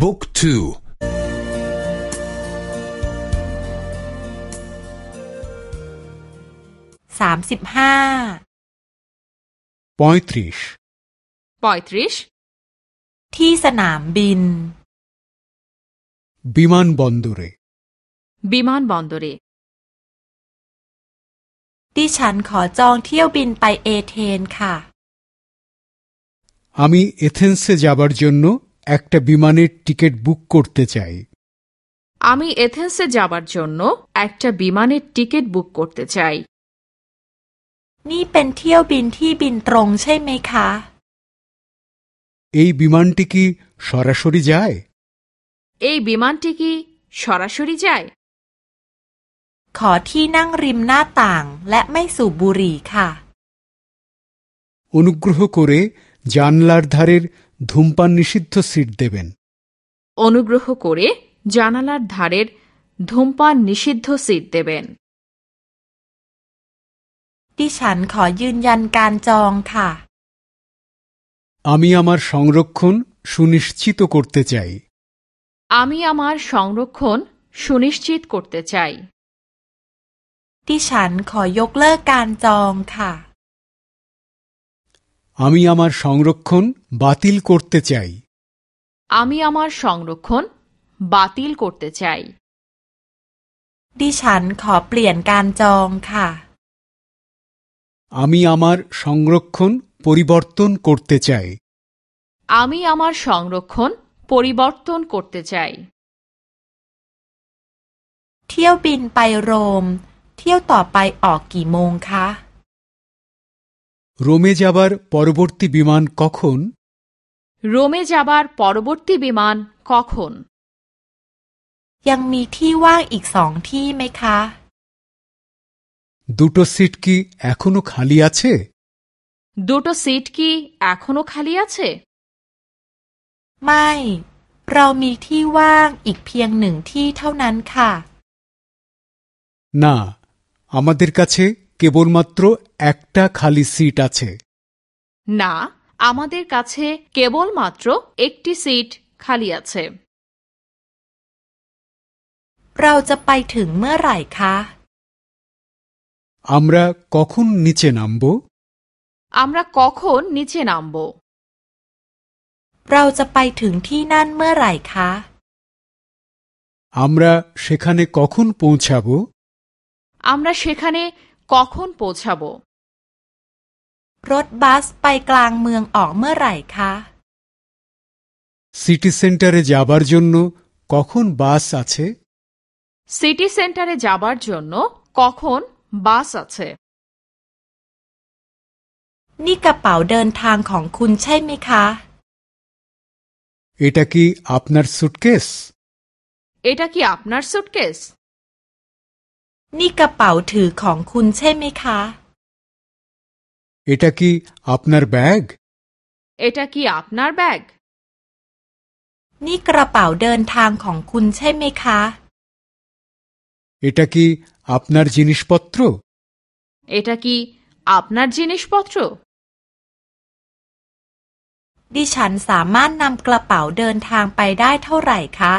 บุ๊กทูสามสิบห้าปอยทริชปอยทริชที่สนามบินบิมานบอนดูเรบิมานบอนดูเรดิฉันขอจองเที่ยวบินไปเอเธนค่ะอามีเอเธนส์จะไปจับจนโน একটা বিমানের ticket book করতে চাই আমি এথেন্সে যাবার জন্য একটা বিমানের টিকিট বুক করতে চাই นี่เป็นเที่ยวบินที่บินตรงใช่ไหมคะ এই বিমানটি কি সরাসরি যায় এই বিমানটি কি সরাসরি যায় ขอที่นั่งริมหน้าต่างและไม่สูบบุหรี่ค่ะ অনুগ্রহ করে জানলার ধারের ধূমপান নিষিদ্ধ সিট দেবেন অনুগ্রহ করে জানালার ধারের ধূমপান নিষিদ্ধ সিট দেবেন ดิฉันขอยืนยันการจองค่ะ আমি আমার সংরক্ষণ সুনিশ্চিত করতে চাই আমি আমার সংরক্ষণ সুনিশ্চিত করতে চাই ดิฉันขอยกเลิกการจองค่ะ আমি আমার সংরক্ষণ বাতিল করতে চাই আমি আমার সংরক্ষণ বাতিল করতে চাই ดิฉันขอเปลี่ยนการจองค่ะ আমি আমার সংরক্ষণ পরিবর্তন করতে চাই আমি আমার সংরক্ষণ পরিবর্তন করতে চাই เที่ยวบินไปโรม เที่ยวต่อไปออกกี่โมงคะ রোমে যাবার পরবর্তী বিমান কখন রোমে যাবার পরবর্তী বিমান কখন ยังมีที่ว่างอีกสองที่ไหมคะ দুটো সিট কি এখনো খালি আছে দুটো সিট কি এখনো খালি আছে ไม่ เรามีที่ว่างอีกเพียงหนึ่งที่เท่านั้นค่ะ না আমাদের কাছে কেবলমাত্র একটা খালি সিট আছে না আমাদের কাছে কেবলমাত্র একটি সিট খালি আছে เราจะไปถึงเมื่อไหร่คะ আমরা কখন নিচে নামব আমরা কখন নিচে নামব เราจะไปถึงที่นั่นเมื่อไหร่คะ আমরা সেখানে কখন পৌঁছাব আমরা সেখানে কখন পৌঁছাব รถบัสไปกลางเมืองออกเมื่อไหร่คะ সিটি সেন্টারে যাবার জন্য কখন বাস আছে সিটি সেন্টারে যাবার জন্য কখন বাস আছে นี่กระเป๋าเดินทางของคุณใช่ไหมคะ এটা কি আপনার সুটকেস এটা কি আপনার সুটকেস นี่กระเป๋าถือของคุณใช่ไหมคะ এটা কি আপনার ব্যাগ এটা কি আপনার ব্যাগ นี่กระเป๋าเดินทางของคุณใช่ไหมคะ এটা কি আপনার জিনিসপত্র এটা কি আপনার জিনিসপত্র ดิฉันสามารถนำกระเป๋าเดินทางไปได้เท่าไหร่คะ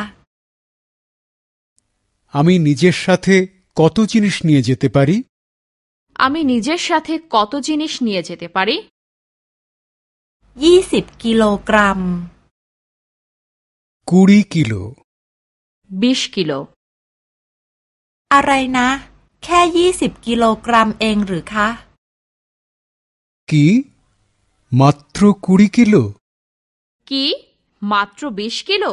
আমি নিজের সাথে কত জিনিস নিয়ে যেতে পারি আমি নিজের সাথে কত জিনিস নিয়ে যেতে পারি ยี่สิบกิโลกรัม কুড়ি কিলো বিশ কিলো อะไรนะ แค่ยี่สิบกิโลกรัมเองหรือคะ কি মাত্র কুড়ি কিলো কি মাত্র বিশ কিলো